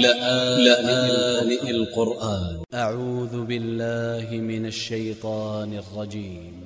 لآن القرآن. أ ع و ذ ب ا ل ل ه من ا ل ش ي ط ا ن ا ل ج ي م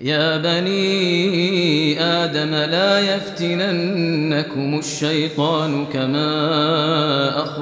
يا بني آدم لا يفتننكم الشيطان كما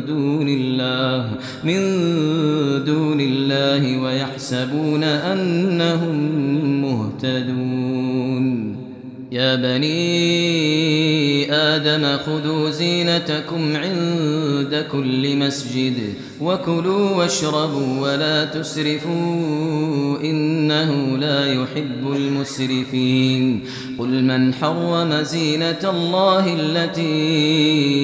دون الله من دون الله ويحسبون أنهم مهتدون. يا بني آدم خذوا زينتكم عند كل مسجد وكلوا واشربوا ولا تسرفوا إنه لا يحب المسرفين. قل من حرم زينة الله التي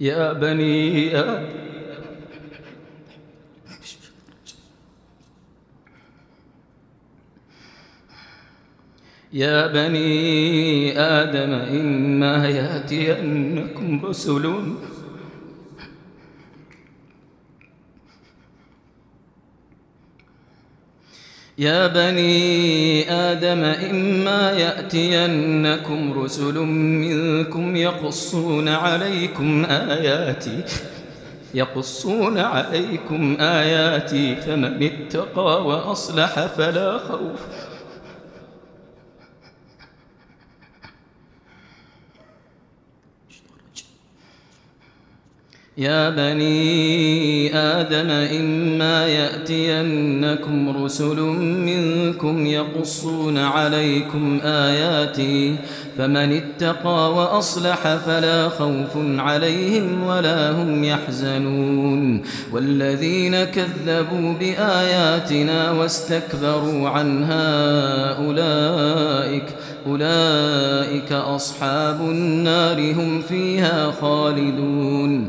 يا بني يا بني آدم إما يأتينكم رسل يا بني آدم إما يأتينكم رسل منكم يقصون عليكم آياتي يقصون عليكم آياتي فمن اتقى وأصلح فلا خوف يا بني آدم إما يأتينكم رسل منكم يقصون عليكم آياتي فمن اتقى وأصلح فلا خوف عليهم ولا هم يحزنون والذين كذبوا بآياتنا واستكبروا عنها أولئك أولئك أصحاب النار هم فيها خالدون